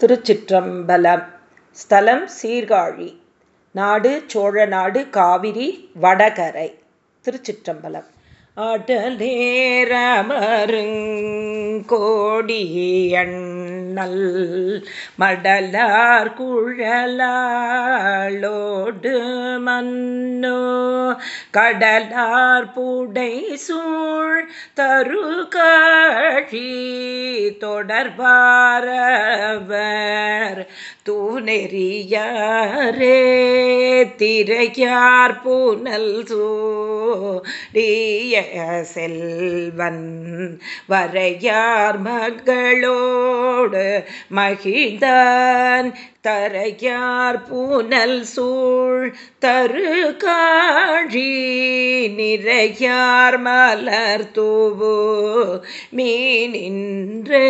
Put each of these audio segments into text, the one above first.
திருச்சிற்றம்பலம். ஸ்தலம் சீர்காழி. நாடு சோழநாடு காவிரி வடகரை. திருச்சிற்றம்பலம். அடலேரமருங்கோடியண்ணல் மடலார் குழலாளோடு மன்னோ கடலார் புடை சூழ் தருகாழி தொடர்பாரவர் தூணெறியாரே திரையார் பூனல் சூடிய செல்வன் வரையார் மகளோடு மகிழ்ந்தான் தரையார் பூனல் சூழ் தரு காழி நிறையார் மலர் தூவு மீனின்றே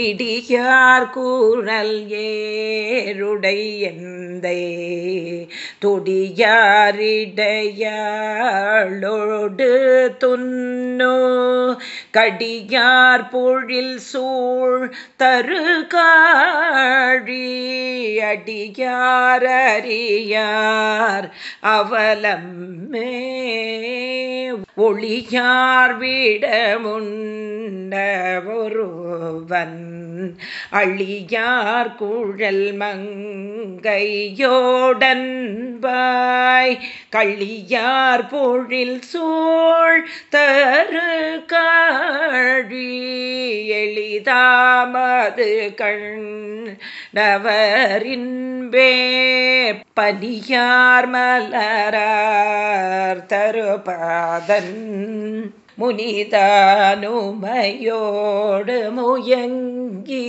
இடியார் கூ கூறல் ஏருடையந்தை? தொடியாரிடையாளோடு துன்னோ? கடியார் பொழில் சூழ் தரு காழி அடியாரறியார் அவலம்மே ஒளியார் விடமுண்ட ஒருவன் அழியார் குழல் மங்கையோடன்பாய் களியார் பொழில் சோழ் தரு காழி எளிதாமது கண் நவரின் கண்டவரின்பே பனியார் மலரார் தருபாதன் முனிதானுமையோடு முயங்கி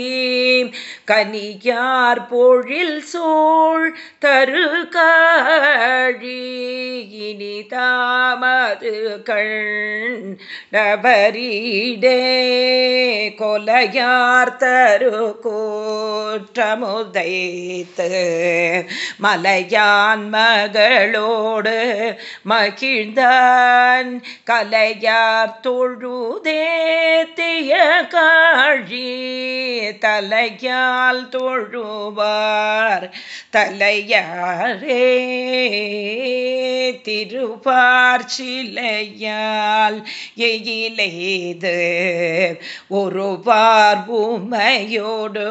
கனியார் பொழில் சோழ் தரு காழி இனிதாமது கள் கொலையார் கொலையார்த்தரு கூற்றமுதைத்து மலையான் மகளோடு மகிழ்ந்தான் கலையார் தொழுதேத்திய காழி தலையால் தொழுவார் தலையாரே திருப்பார் சிலையால் எயிலேது. ஒரு பார்வுமையோடு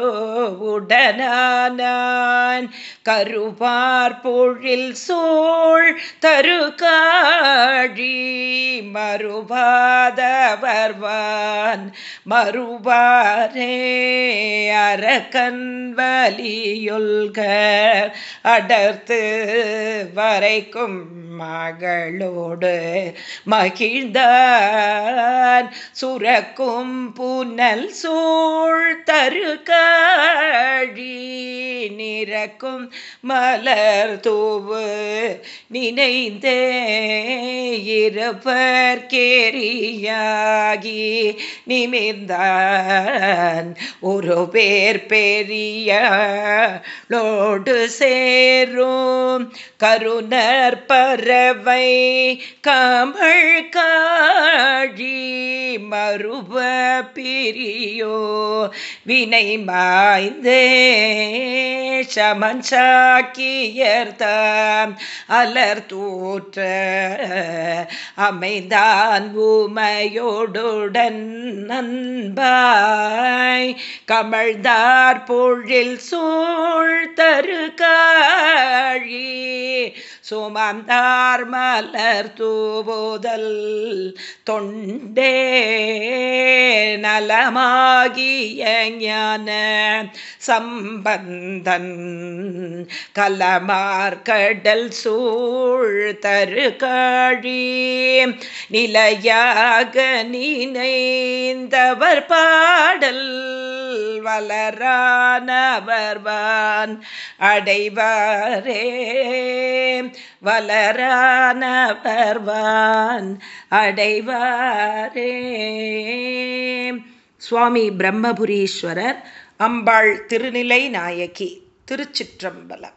உடனானான். கருவார் பொழில் சோழ் தரு காழி மறுபாதவர்வான் மறுபாரே அரக்கன்வலியொல்க அடர்த்து வரைக்கும் மகளோடு மகிழ்ந்தான். சுரக்கும் புனல் சூழ் தருகழி நிறக்கும் மலர் தூவு நினைந்தே இருப்பர் கேரியாகி நிமிர்ந்தான். ஒரு பேர் பெரிய லோடு சேரும் கருணர் பறவை கமழ் காழி மறுப பிரியோ வினை மாய்ந்தே சமன் சாக்கியர்தாம். அலர் தோற்ற அமைந்தான் உமையோடுடன் நண்பாய். கமழ்தார் பொழில் சூழ் தரு சுமந்தார் மலர் தூவுதல் தொண்டே நலமாகிய ஞான சம்பந்தன் கலமார் கடல் சூழ் தரு காழி நிலையாக நினைந்தவர் பாடல் வளரானவர்வான் அடைவாரே. வளரானவர்வான் அடைவாரே. சுவாமி பிரம்மபுரீஸ்வரர் அம்பாள் திருநிலை நாயகி திருச்சிற்றம்பலம்.